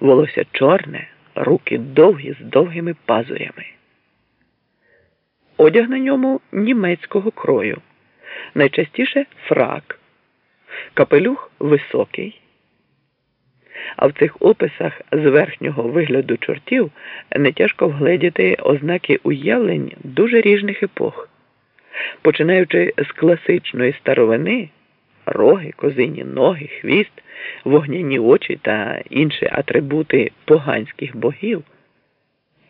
волосся чорне, руки довгі з довгими пазурями. Одяг на ньому німецького крою, найчастіше фрак, капелюх високий. А в цих описах з верхнього вигляду чортів не тяжко вгледіти ознаки уявлень дуже ріжних епох, починаючи з класичної старовини, роги, козині ноги, хвіст, вогняні очі та інші атрибути поганських богів,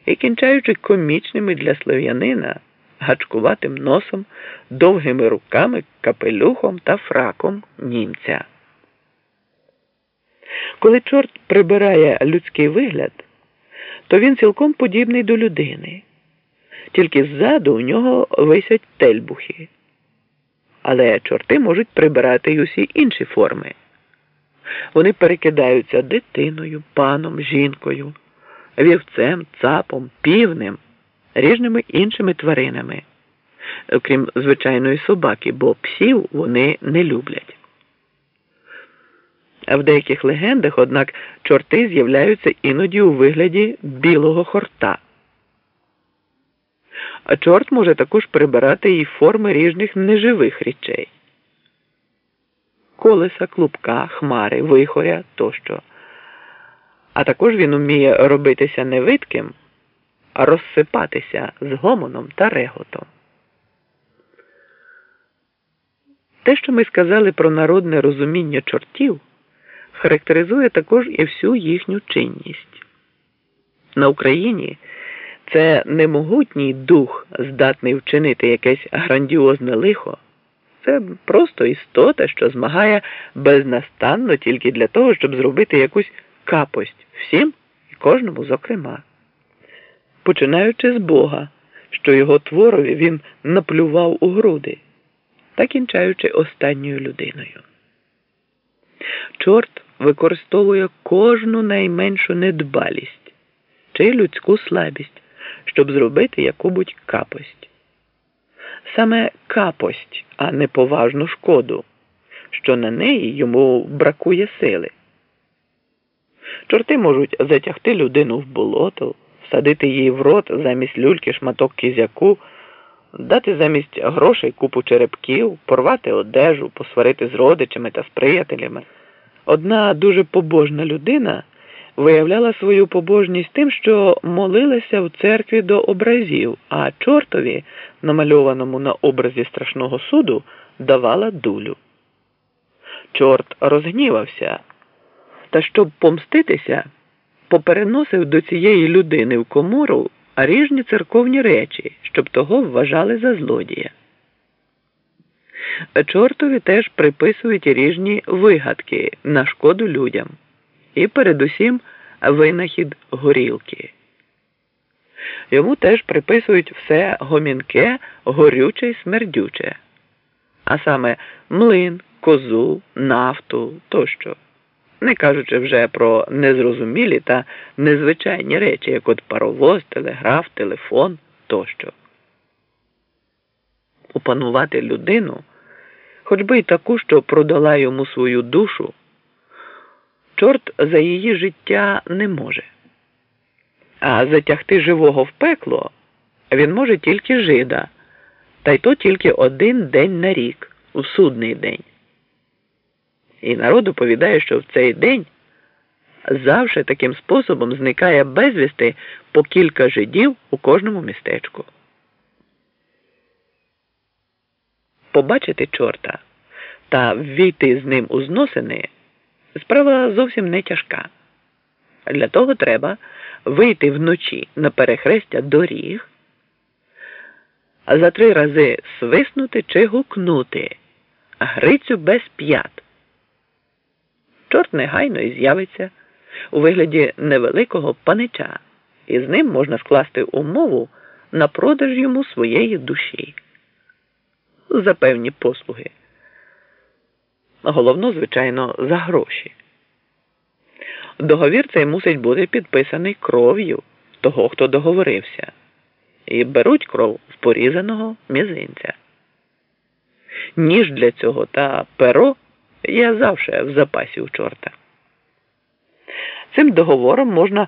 і кінчаючи комічними для слов'янина, гачкуватим носом, довгими руками, капелюхом та фраком німця. Коли чорт прибирає людський вигляд, то він цілком подібний до людини, тільки ззаду у нього висять тельбухи. Але чорти можуть прибирати й усі інші форми. Вони перекидаються дитиною, паном, жінкою, вівцем, цапом, півнем, ріжними іншими тваринами, окрім звичайної собаки, бо псів вони не люблять. А в деяких легендах, однак, чорти з'являються іноді у вигляді білого хорта. А чорт може також прибирати і форми ріжних неживих речей колеса, клубка, хмари, вихоря тощо. А також він уміє робитися невидким, а розсипатися з гомоном та реготом. Те, що ми сказали про народне розуміння чортів характеризує також і всю їхню чинність. На Україні це немогутній дух, здатний вчинити якесь грандіозне лихо. Це просто істота, що змагає безнастанно тільки для того, щоб зробити якусь капость всім і кожному зокрема. Починаючи з Бога, що його творові він наплював у груди, та кінчаючи останньою людиною. Чорт використовує кожну найменшу недбалість чи людську слабість, щоб зробити яку-будь капость. Саме капость, а не поважну шкоду, що на неї йому бракує сили. Чорти можуть затягти людину в болото, всадити її в рот замість люльки шматок кізяку, дати замість грошей купу черепків, порвати одежу, посварити з родичами та з приятелями. Одна дуже побожна людина виявляла свою побожність тим, що молилася в церкві до образів, а чортові, намальованому на образі страшного суду, давала дулю. Чорт розгнівався, та щоб помститися, попереносив до цієї людини в комору ріжні церковні речі, щоб того вважали за злодія. Чортові теж приписують ріжні вигадки на шкоду людям і передусім винахід горілки. Йому теж приписують все гомінке, горюче й смердюче, а саме млин, козу, нафту тощо, не кажучи вже про незрозумілі та незвичайні речі, як от паровоз, телеграф, телефон тощо. Опанувати людину хоч би й таку, що продала йому свою душу, чорт за її життя не може. А затягти живого в пекло він може тільки жида, та й то тільки один день на рік, у судний день. І народ оповідає, що в цей день завжди таким способом зникає безвісти по кілька жидів у кожному містечку. побачити чорта та ввійти з ним у зносини справа зовсім не тяжка. Для того треба вийти вночі на перехрестя доріг, а за три рази свиснути чи гукнути Грицю без п'ят. Чорт негайно і з'явиться у вигляді невеликого панича, і з ним можна скласти умову на продаж йому своєї душі за певні послуги. Головно, звичайно, за гроші. Договір цей мусить бути підписаний кров'ю того, хто договорився, і беруть кров з порізаного мізинця. Ніж для цього та перо є завше в запасі у чорта. Цим договором можна